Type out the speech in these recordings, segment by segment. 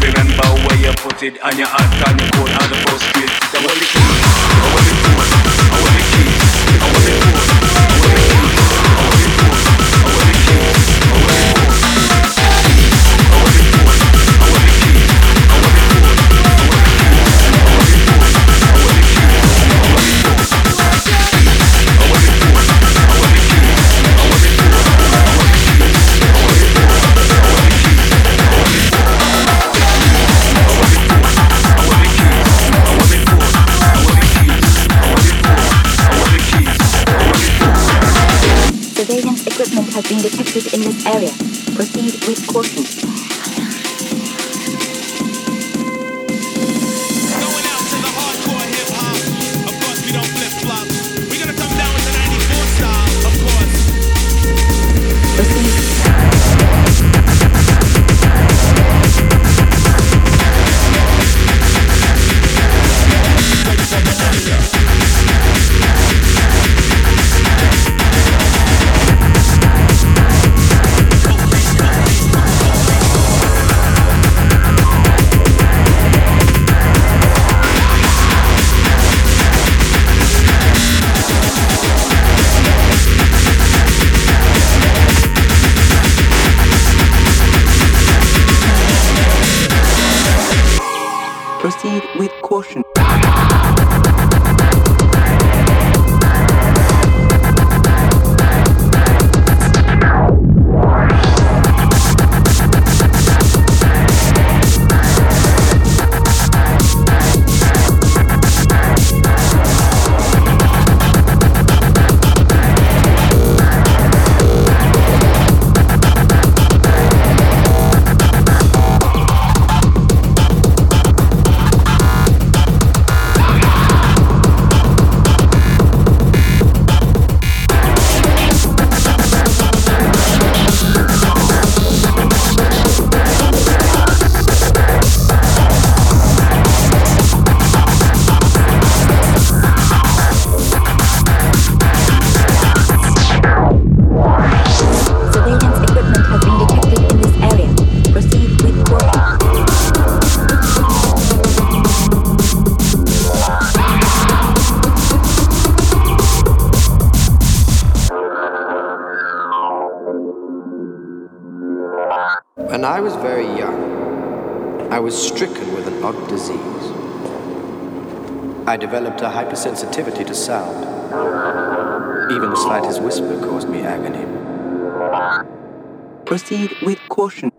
Remember where you put it and your heart, on your coat, on the post street. That was the key. Hypersensitivity to sound. Even the slightest whisper caused me agony. Proceed with caution.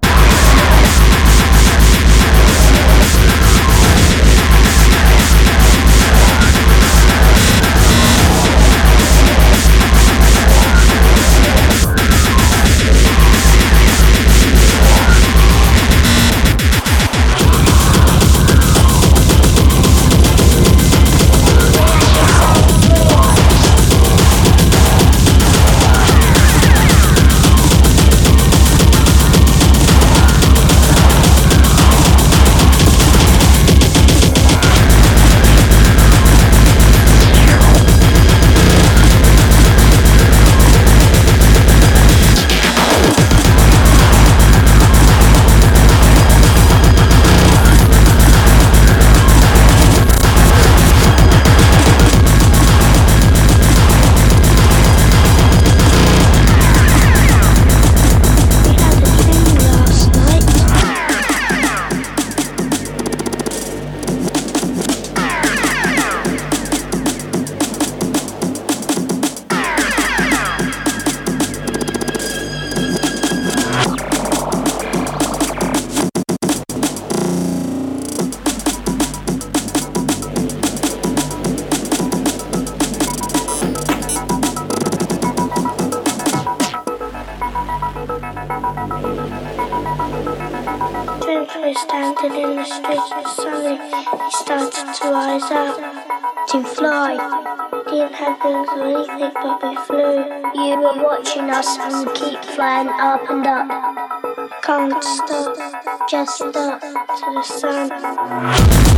The sun.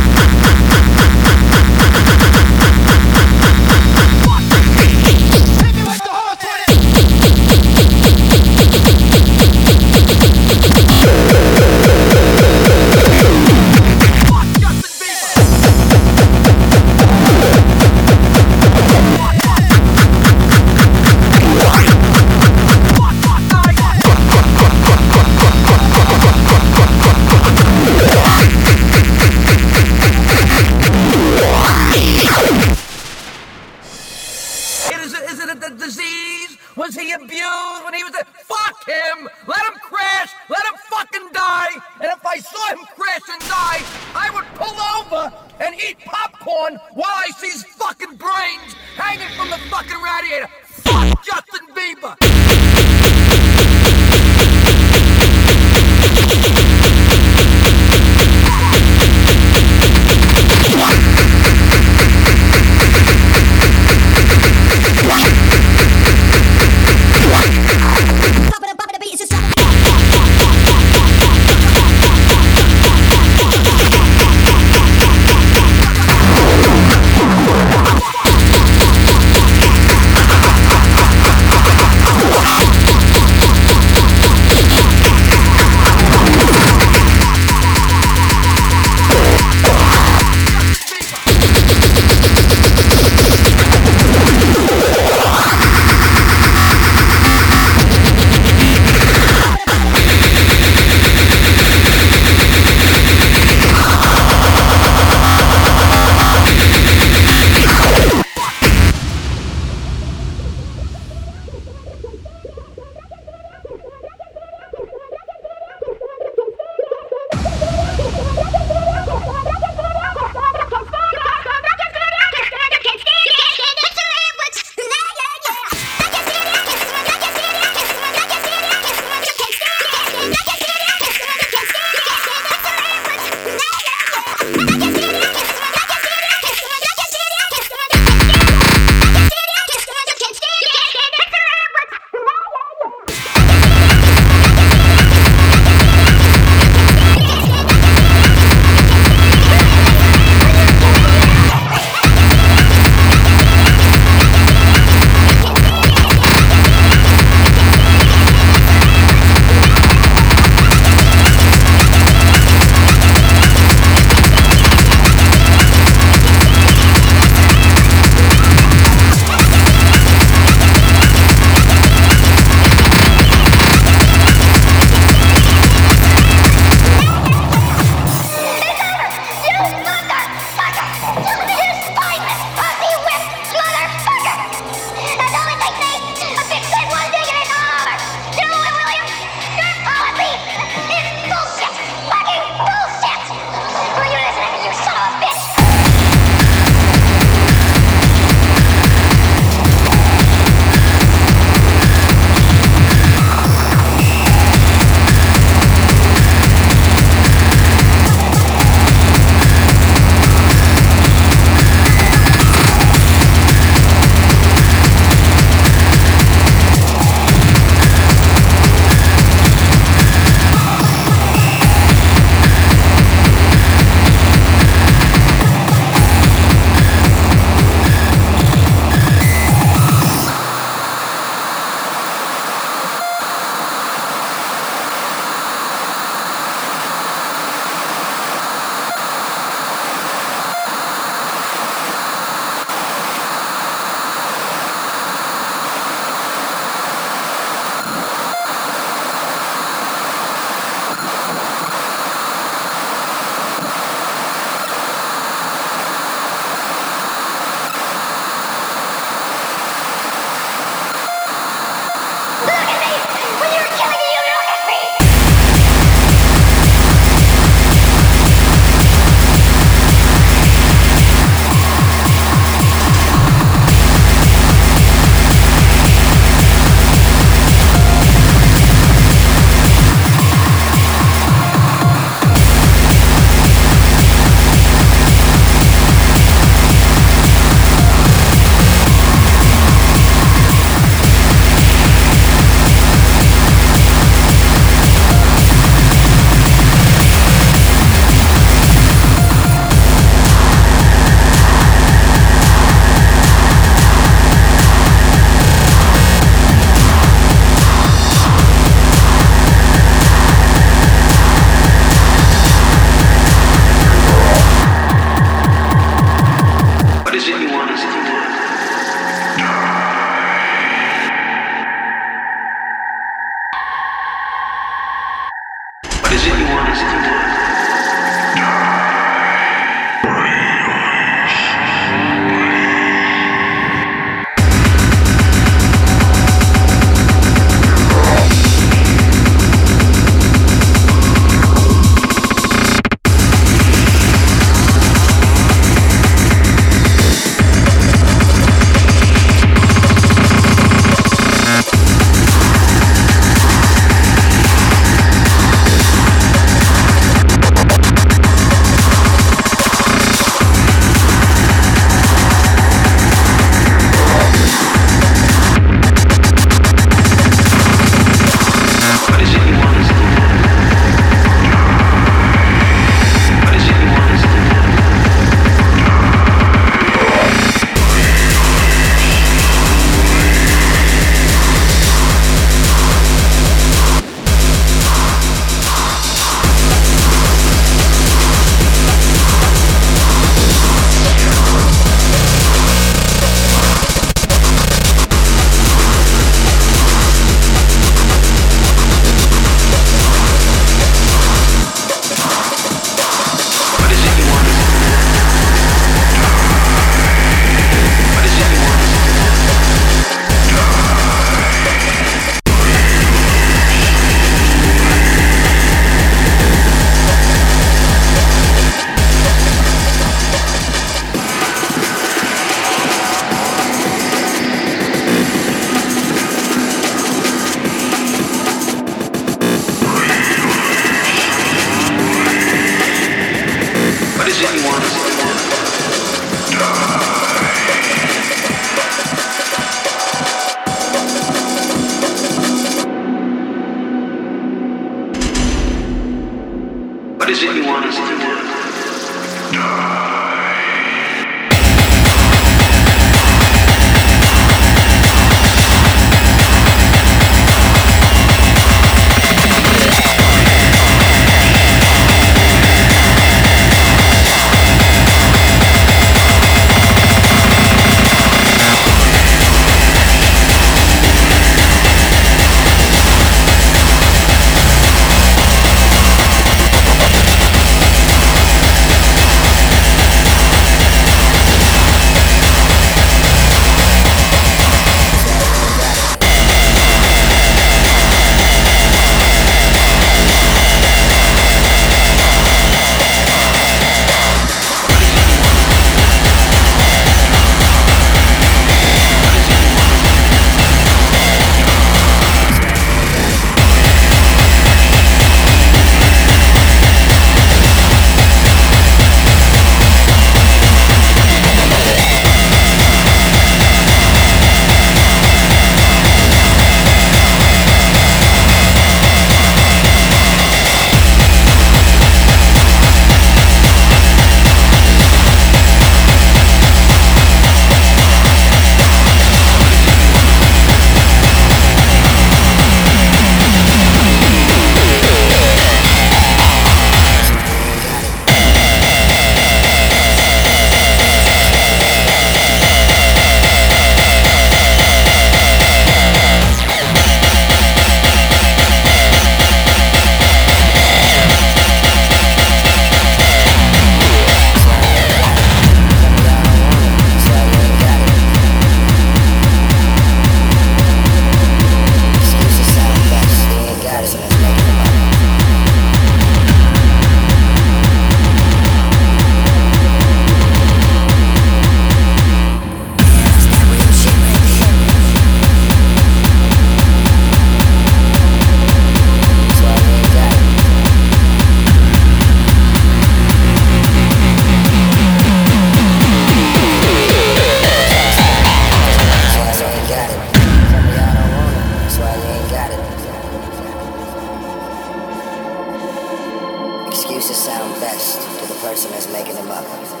excuses sound best to the person that's making them up.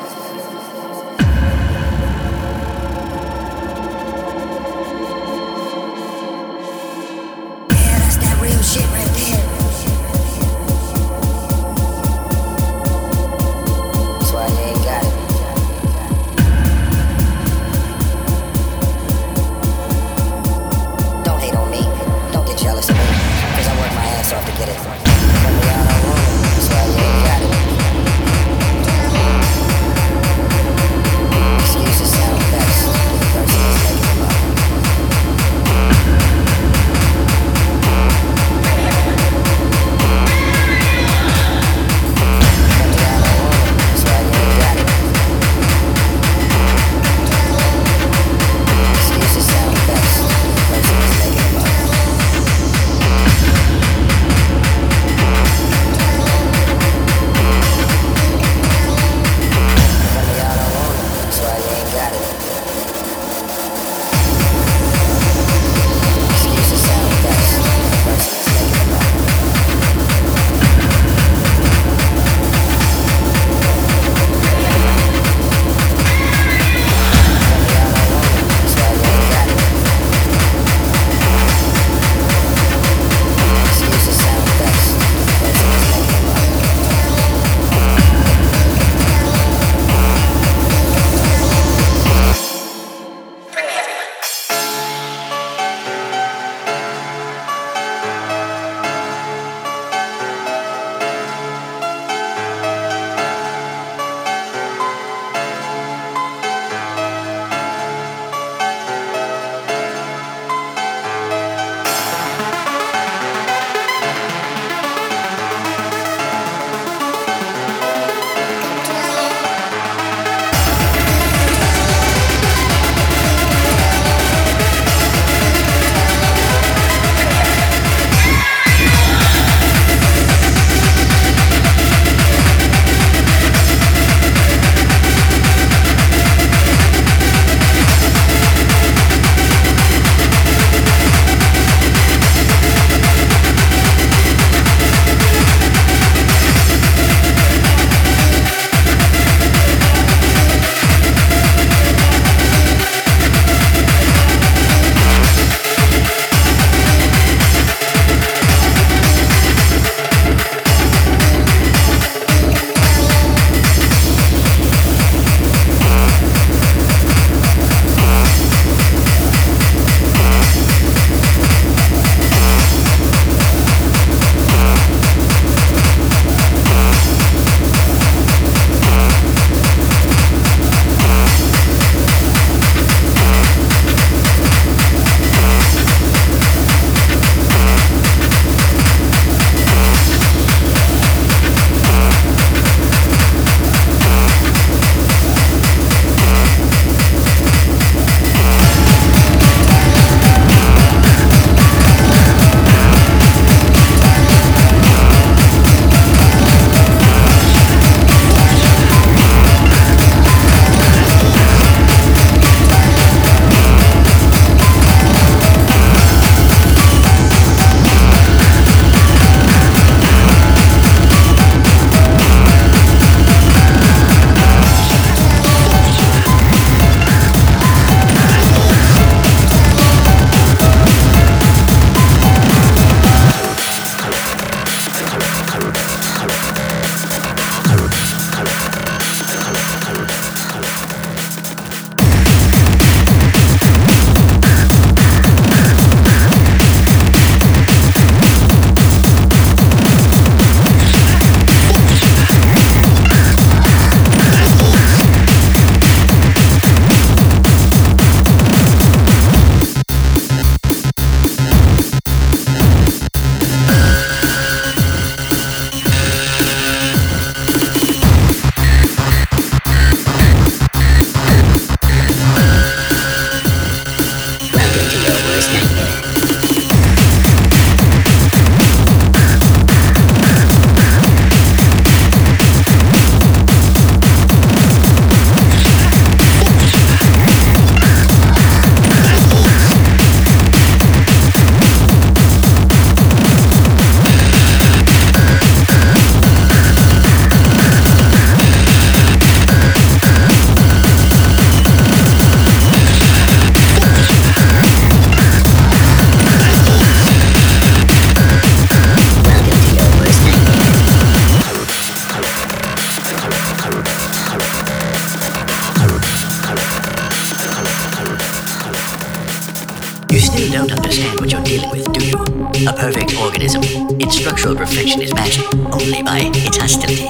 Perfection is matched only by its hostility.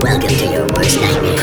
Welcome to your worst nightmare.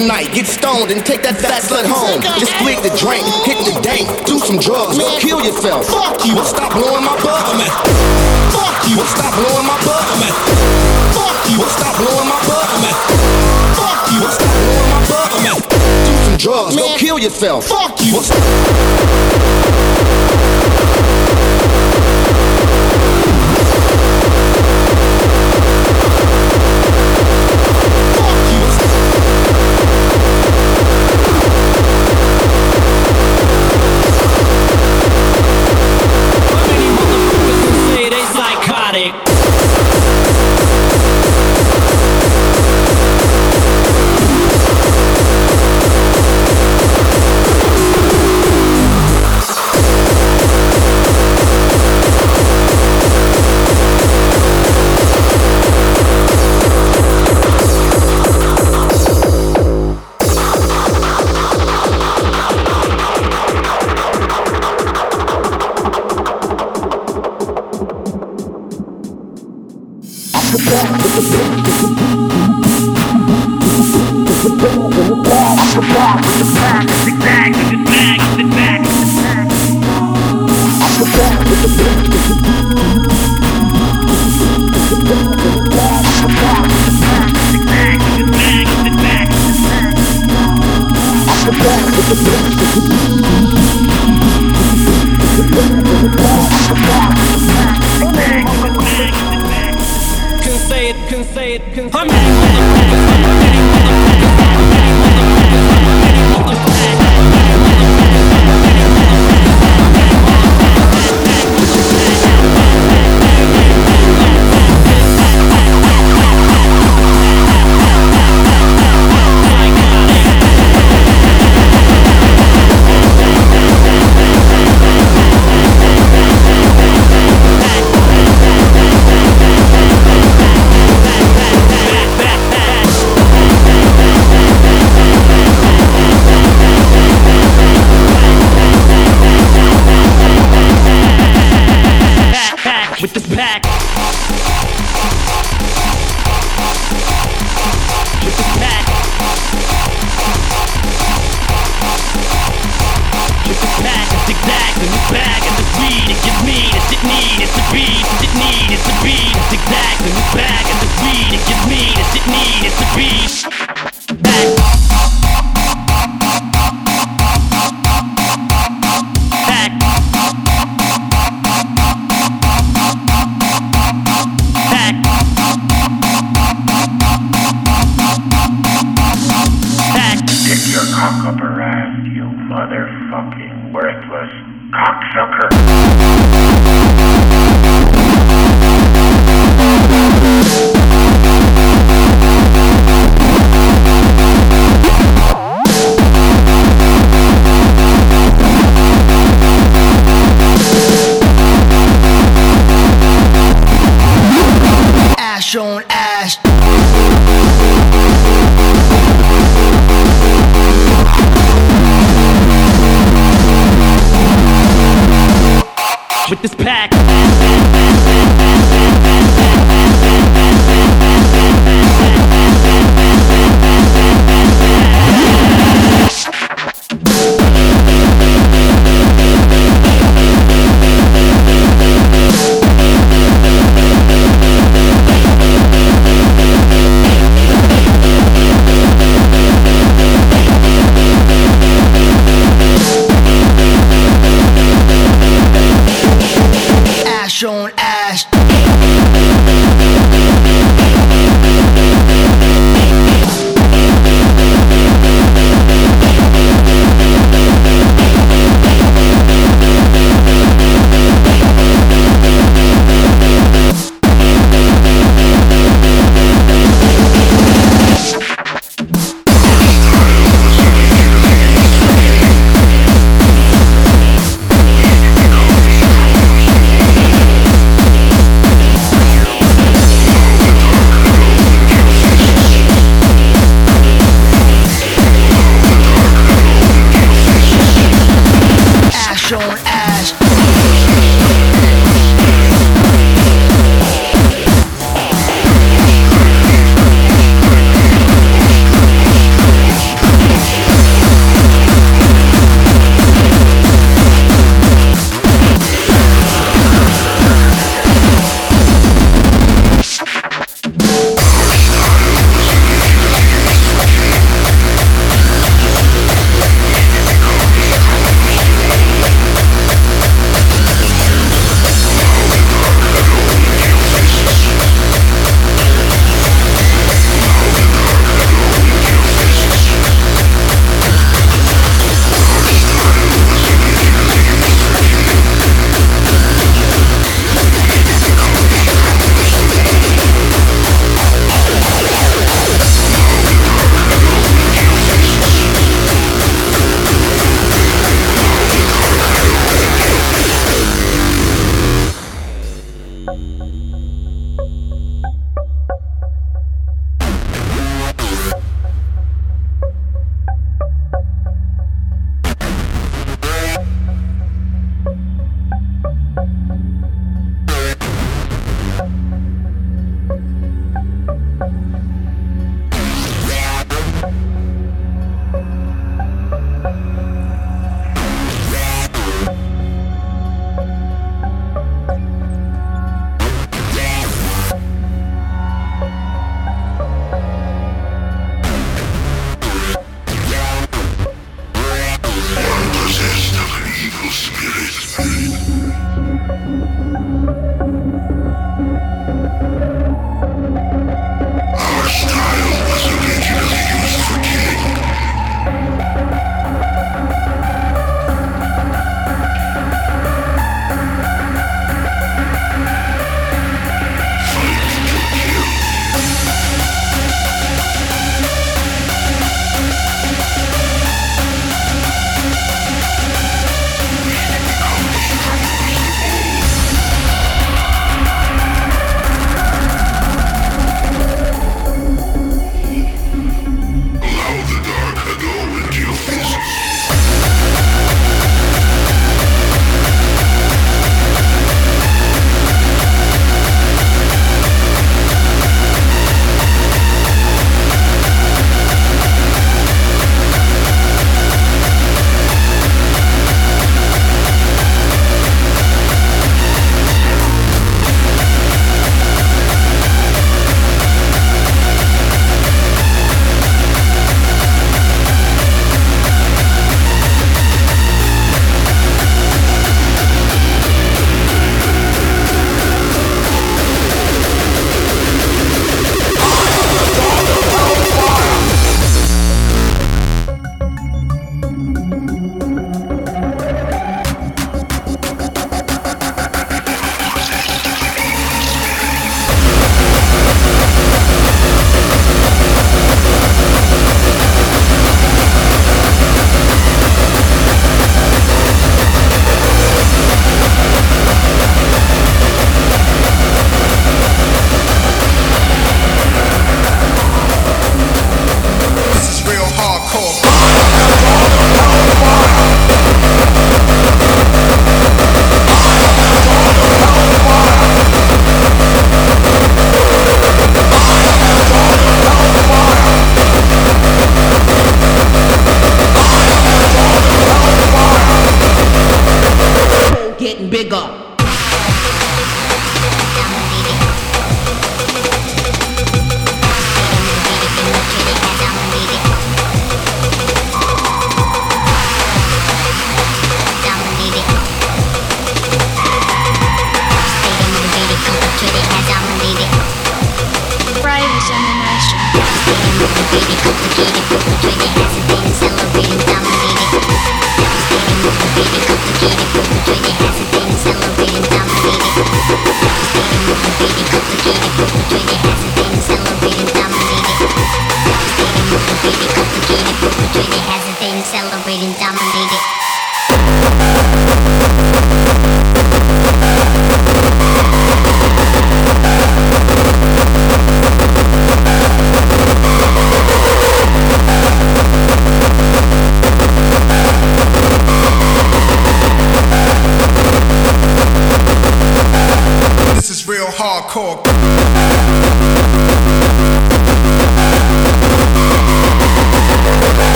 The night. Get stoned and take that fat slut home. Just split the drink, hit the dank, do some drugs, go kill yourself. Fuck you. Well, stop blowing my buzz. Fuck you. Well, stop blowing my buzz. Fuck you. Well, stop blowing my buzz. Fuck you. Well, stop blowing my buzz. Do some drugs, go kill yourself. Fuck you. Well, Many 嗯